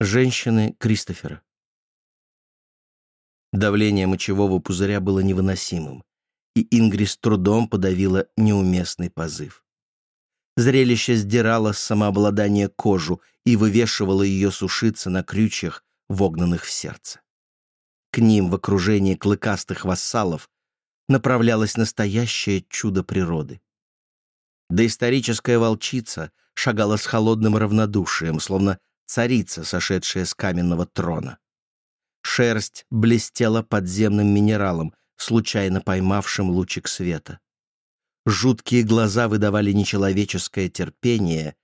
Женщины Кристофера. Давление мочевого пузыря было невыносимым, и Ингри с трудом подавила неуместный позыв. Зрелище сдирало с самообладания кожу и вывешивало ее сушиться на крючьях, вогнанных в сердце. К ним в окружении клыкастых вассалов направлялось настоящее чудо природы. Доисторическая волчица шагала с холодным равнодушием, словно царица, сошедшая с каменного трона. Шерсть блестела подземным минералом, случайно поймавшим лучик света. Жуткие глаза выдавали нечеловеческое терпение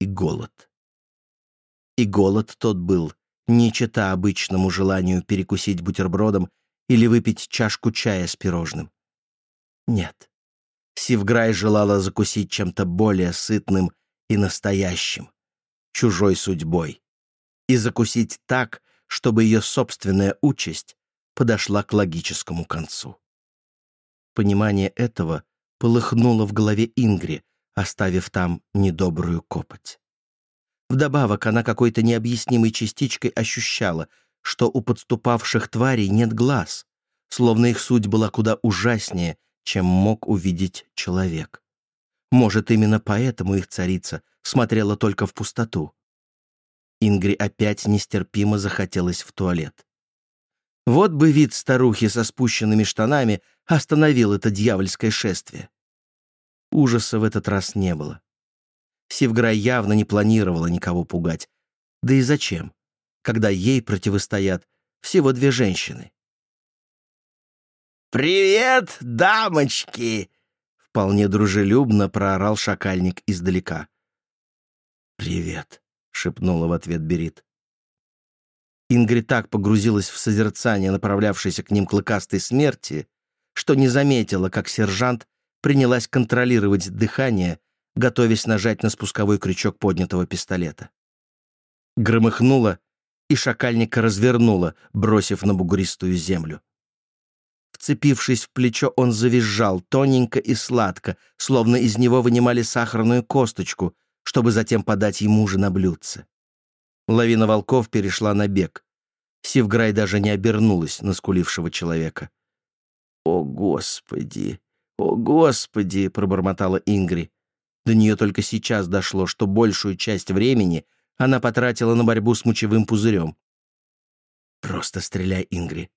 и голод. И голод тот был не чета обычному желанию перекусить бутербродом или выпить чашку чая с пирожным. Нет. Сивграй желала закусить чем-то более сытным и настоящим, чужой судьбой, и закусить так, чтобы ее собственная участь подошла к логическому концу. Понимание этого полыхнуло в голове Ингри, оставив там недобрую копоть. Вдобавок она какой-то необъяснимой частичкой ощущала, что у подступавших тварей нет глаз, словно их суть была куда ужаснее, чем мог увидеть человек. Может, именно поэтому их царица смотрела только в пустоту. Ингри опять нестерпимо захотелось в туалет. Вот бы вид старухи со спущенными штанами остановил это дьявольское шествие. Ужаса в этот раз не было. Севграй явно не планировала никого пугать. Да и зачем, когда ей противостоят всего две женщины? «Привет, дамочки!» — вполне дружелюбно проорал шакальник издалека. «Привет», — шепнула в ответ Берит. Ингри так погрузилась в созерцание направлявшейся к ним клыкастой смерти, что не заметила, как сержант принялась контролировать дыхание готовясь нажать на спусковой крючок поднятого пистолета. Громыхнуло, и шакальника развернуло, бросив на бугристую землю. Вцепившись в плечо, он завизжал тоненько и сладко, словно из него вынимали сахарную косточку, чтобы затем подать ему же на блюдце. Лавина волков перешла на бег. Сивграй даже не обернулась на скулившего человека. «О, Господи! О, Господи!» — пробормотала Ингри. До нее только сейчас дошло, что большую часть времени она потратила на борьбу с мочевым пузырем. «Просто стреляй, Ингри.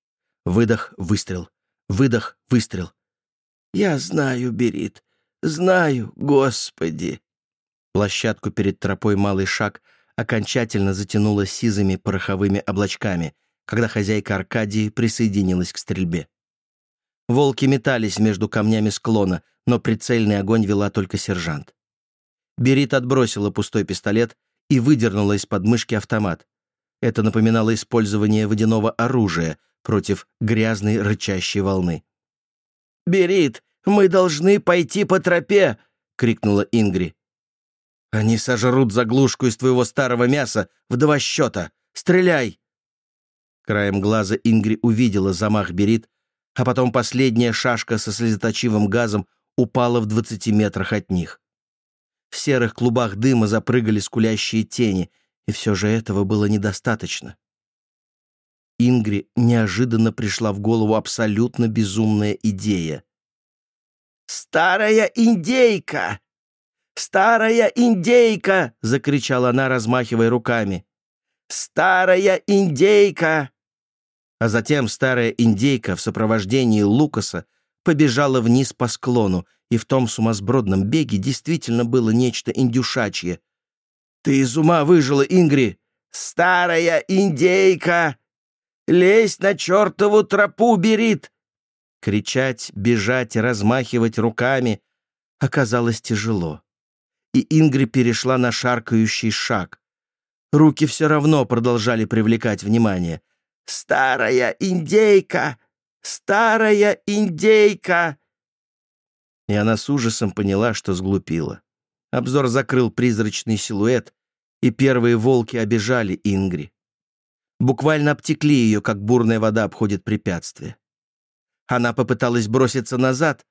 Выдох, выстрел. Выдох, выстрел». «Я знаю, Берит. Знаю, Господи!» Площадку перед тропой «Малый шаг» окончательно затянуло сизыми пороховыми облачками, когда хозяйка Аркадии присоединилась к стрельбе. Волки метались между камнями склона, но прицельный огонь вела только сержант. Берит отбросила пустой пистолет и выдернула из подмышки автомат. Это напоминало использование водяного оружия против грязной рычащей волны. «Берит, мы должны пойти по тропе!» — крикнула Ингри. «Они сожрут заглушку из твоего старого мяса в два счета! Стреляй!» Краем глаза Ингри увидела замах Берит, а потом последняя шашка со слезоточивым газом упала в двадцати метрах от них. В серых клубах дыма запрыгали скулящие тени, и все же этого было недостаточно. Ингри неожиданно пришла в голову абсолютно безумная идея. «Старая индейка! Старая индейка!» — закричала она, размахивая руками. «Старая индейка!» А затем старая индейка в сопровождении Лукаса побежала вниз по склону, и в том сумасбродном беге действительно было нечто индюшачье. «Ты из ума выжила, Ингри!» «Старая индейка! Лезь на чертову тропу, Берит!» Кричать, бежать размахивать руками оказалось тяжело. И Ингри перешла на шаркающий шаг. Руки все равно продолжали привлекать внимание. «Старая индейка! Старая индейка!» И она с ужасом поняла, что сглупила. Обзор закрыл призрачный силуэт, и первые волки обижали Ингри. Буквально обтекли ее, как бурная вода обходит препятствие. Она попыталась броситься назад,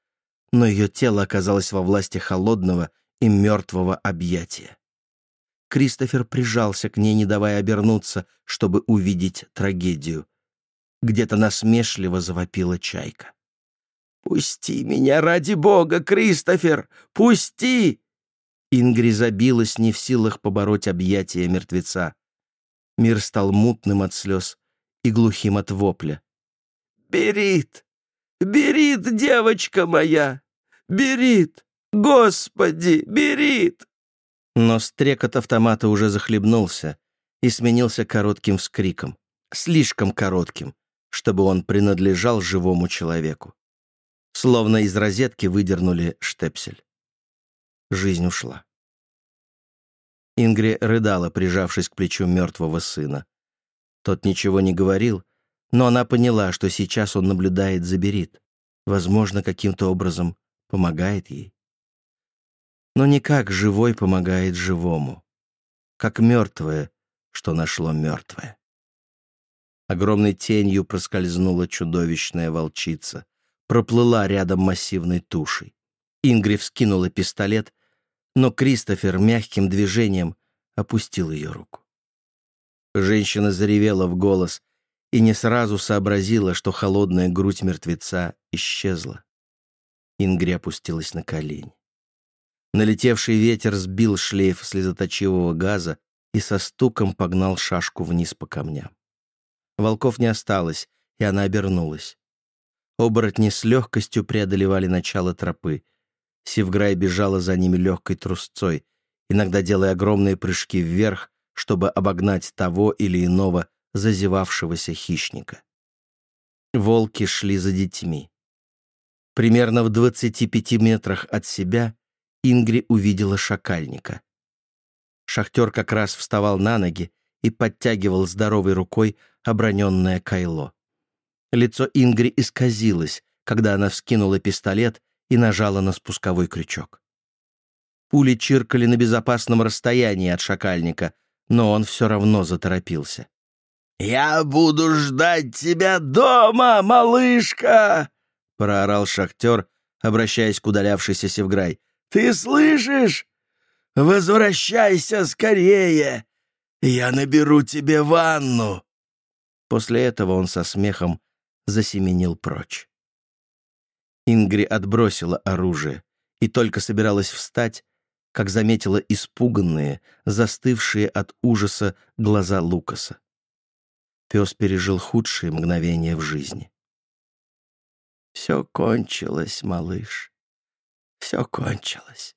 но ее тело оказалось во власти холодного и мертвого объятия. Кристофер прижался к ней, не давая обернуться, чтобы увидеть трагедию. Где-то насмешливо завопила чайка. «Пусти меня ради бога, Кристофер! Пусти!» Ингри забилась, не в силах побороть объятия мертвеца. Мир стал мутным от слез и глухим от вопля. «Берит! Берит, девочка моя! Берит! Господи, берит!» Но стрекот автомата уже захлебнулся и сменился коротким вскриком. Слишком коротким, чтобы он принадлежал живому человеку. Словно из розетки выдернули штепсель. Жизнь ушла. Ингри рыдала, прижавшись к плечу мертвого сына. Тот ничего не говорил, но она поняла, что сейчас он наблюдает за Берит. Возможно, каким-то образом помогает ей. Но не как живой помогает живому, как мертвое, что нашло мертвое. Огромной тенью проскользнула чудовищная волчица, проплыла рядом массивной тушей. Ингри вскинула пистолет, но Кристофер мягким движением опустил ее руку. Женщина заревела в голос и не сразу сообразила, что холодная грудь мертвеца исчезла. Ингри опустилась на колени. Налетевший ветер сбил шлейф слезоточивого газа и со стуком погнал шашку вниз по камням. Волков не осталось, и она обернулась. Оборотни с легкостью преодолевали начало тропы. Севграй бежала за ними легкой трусцой, иногда делая огромные прыжки вверх, чтобы обогнать того или иного зазевавшегося хищника. Волки шли за детьми. Примерно в 25 метрах от себя Ингри увидела шакальника. Шахтер как раз вставал на ноги и подтягивал здоровой рукой оброненное кайло. Лицо Ингри исказилось, когда она вскинула пистолет и нажала на спусковой крючок. Пули чиркали на безопасном расстоянии от шакальника, но он все равно заторопился. «Я буду ждать тебя дома, малышка!» — проорал шахтер, обращаясь к удалявшейся Севграй. Ты слышишь? Возвращайся скорее! Я наберу тебе ванну!» После этого он со смехом засеменил прочь. Ингри отбросила оружие и только собиралась встать, как заметила испуганные, застывшие от ужаса глаза Лукаса. Пес пережил худшие мгновения в жизни. «Все кончилось, малыш. Все кончилось.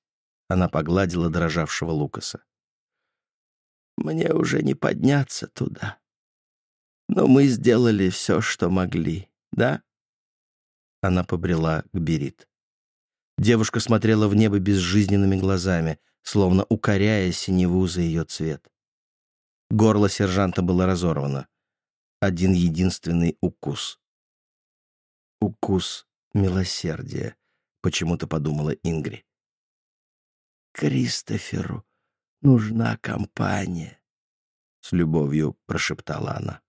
Она погладила дрожавшего Лукаса. Мне уже не подняться туда. Но мы сделали все, что могли, да? Она побрела к Берит. Девушка смотрела в небо безжизненными глазами, словно укоряя синеву за ее цвет. Горло сержанта было разорвано. Один единственный укус. Укус милосердия почему-то подумала Ингри. «Кристоферу нужна компания», — с любовью прошептала она.